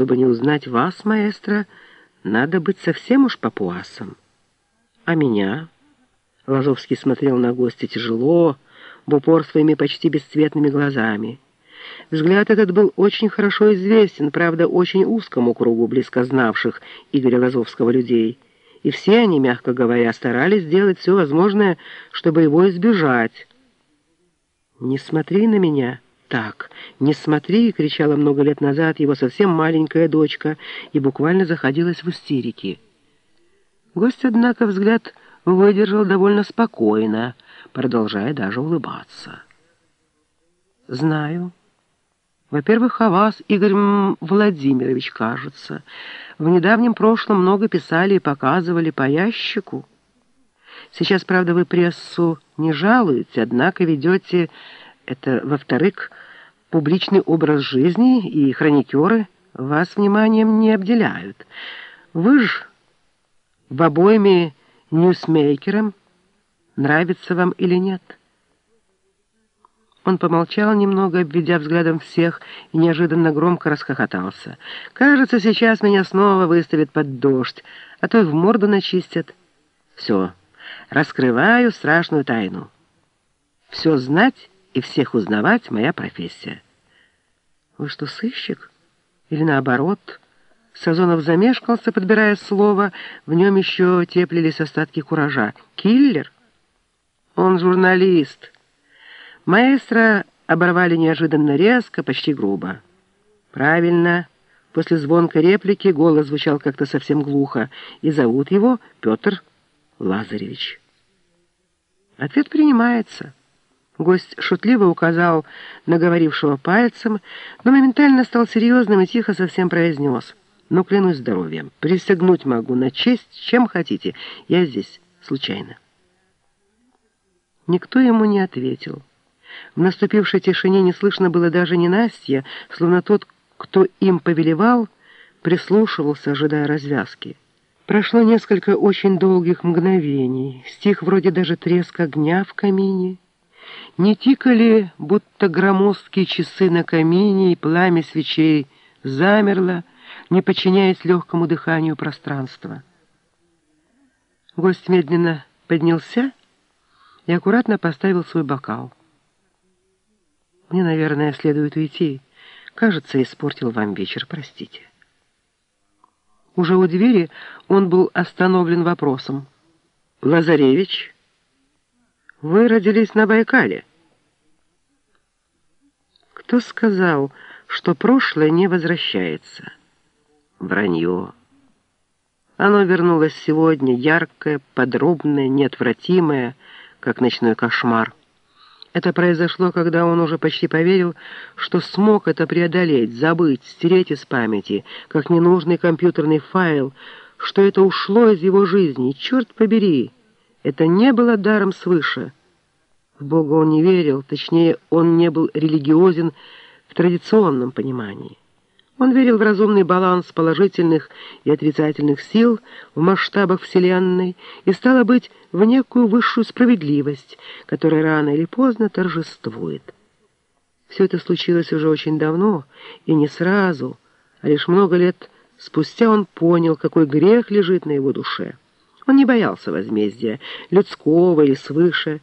Чтобы не узнать вас, маэстро, надо быть совсем уж папуасом. А меня? Лазовский смотрел на гостя тяжело, в упор своими почти бесцветными глазами. Взгляд этот был очень хорошо известен, правда, очень узкому кругу близко знавших Игоря Лазовского людей. И все они, мягко говоря, старались сделать все возможное, чтобы его избежать. «Не смотри на меня так, не смотри!» — кричала много лет назад его совсем маленькая дочка и буквально заходилась в истерике. Гость, однако, взгляд выдержал довольно спокойно, продолжая даже улыбаться. «Знаю. Во-первых, о вас, Игорь Владимирович, кажется. В недавнем прошлом много писали и показывали по ящику. Сейчас, правда, вы прессу не жалуете, однако ведете, это, во-вторых, публичный образ жизни, и хроникеры вас вниманием не обделяют. Вы ж в обоими ньюсмейкерам, нравится вам или нет?» Он помолчал немного, обведя взглядом всех, и неожиданно громко расхохотался. «Кажется, сейчас меня снова выставят под дождь, а то и в морду начистят. Все, раскрываю страшную тайну. Все знать и всех узнавать — моя профессия». «Вы что, сыщик? Или наоборот?» Сазонов замешкался, подбирая слово, в нем еще теплились остатки куража. «Киллер? Он журналист». Маэстро оборвали неожиданно резко, почти грубо. «Правильно». После звонкой реплики голос звучал как-то совсем глухо, и зовут его Петр Лазаревич. Ответ принимается. Гость шутливо указал на говорившего пальцем, но моментально стал серьезным и тихо совсем произнес. «Ну, клянусь здоровьем, присягнуть могу на честь, чем хотите. Я здесь случайно». Никто ему не ответил. В наступившей тишине не слышно было даже не Настя, словно тот, кто им повелевал, прислушивался, ожидая развязки. Прошло несколько очень долгих мгновений, стих вроде даже треск огня в камине. Не тикали, будто громоздкие часы на камине, и пламя свечей замерло, не подчиняясь легкому дыханию пространства. Гость медленно поднялся и аккуратно поставил свой бокал. Мне, наверное, следует уйти. Кажется, испортил вам вечер, простите. Уже у двери он был остановлен вопросом. «Лазаревич, вы родились на Байкале?» Кто сказал, что прошлое не возвращается? Вранье. Оно вернулось сегодня, яркое, подробное, неотвратимое, как ночной кошмар. Это произошло, когда он уже почти поверил, что смог это преодолеть, забыть, стереть из памяти, как ненужный компьютерный файл, что это ушло из его жизни. Черт побери, это не было даром свыше. В Бога он не верил, точнее, он не был религиозен в традиционном понимании. Он верил в разумный баланс положительных и отрицательных сил в масштабах Вселенной и, стало быть, в некую высшую справедливость, которая рано или поздно торжествует. Все это случилось уже очень давно, и не сразу, а лишь много лет спустя он понял, какой грех лежит на его душе. Он не боялся возмездия, людского или свыше.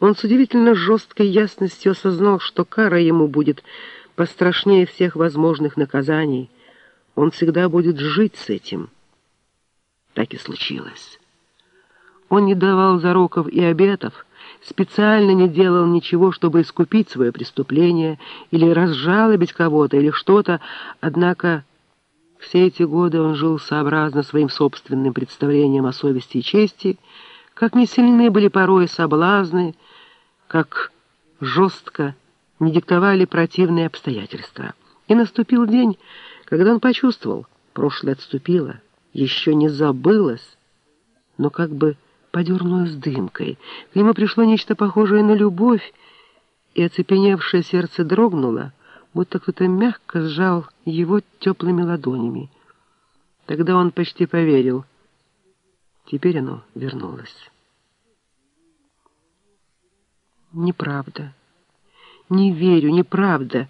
Он с удивительно жесткой ясностью осознал, что кара ему будет пострашнее всех возможных наказаний. Он всегда будет жить с этим. Так и случилось. Он не давал зароков и обетов, специально не делал ничего, чтобы искупить свое преступление или разжалобить кого-то или что-то, однако все эти годы он жил сообразно своим собственным представлениям о совести и чести, как не сильны были порой соблазны, как жестко не диктовали противные обстоятельства. И наступил день, когда он почувствовал, прошлое отступило, еще не забылось, но как бы подернулось дымкой. К нему пришло нечто похожее на любовь, и оцепеневшее сердце дрогнуло, будто кто-то мягко сжал его теплыми ладонями. Тогда он почти поверил. Теперь оно вернулось. Неправда. «Не верю, неправда.